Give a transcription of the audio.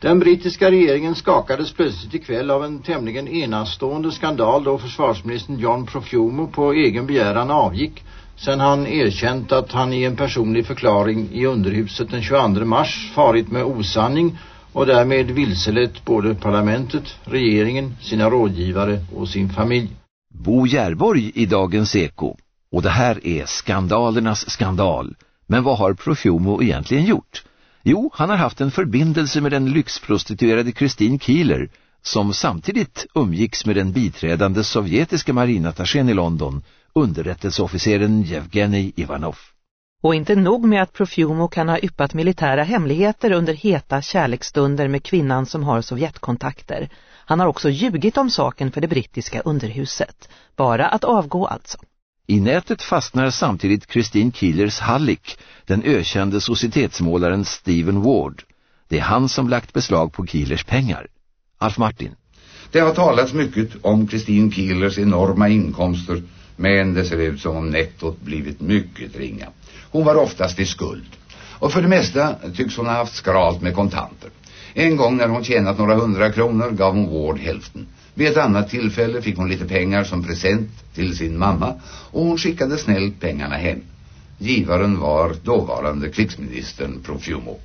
Den brittiska regeringen skakades plötsligt ikväll av en tämligen enastående skandal då försvarsministern John Profumo på egen begäran avgick sen han erkänt att han i en personlig förklaring i underhuset den 22 mars farit med osanning och därmed vilselett både parlamentet, regeringen, sina rådgivare och sin familj. Bo Järborg i Dagens Eko. Och det här är skandalernas skandal. Men vad har Profumo egentligen gjort? Jo, han har haft en förbindelse med den lyxprostituerade Christine Keeler som samtidigt umgicks med den biträdande sovjetiska marinattachén i London, underrättelseofficeren Yevgeny Ivanov. Och inte nog med att Profumo kan ha yppat militära hemligheter under heta kärleksstunder med kvinnan som har Sovjetkontakter. Han har också ljugit om saken för det brittiska underhuset. Bara att avgå alltså. I nätet fastnar samtidigt Christine Keelers Hallik, den ökände societetsmålaren Stephen Ward. Det är han som lagt beslag på Keelers pengar. Alf Martin. Det har talats mycket om Christine Keelers enorma inkomster men det ser ut som om nettot blivit mycket ringa. Hon var oftast i skuld. Och för det mesta tycks hon ha haft skralt med kontanter. En gång när hon tjänat några hundra kronor gav hon Ward hälften. Vid ett annat tillfälle fick hon lite pengar som present till sin mamma och hon skickade snällt pengarna hem. Givaren var dåvarande krigsministern Profumo.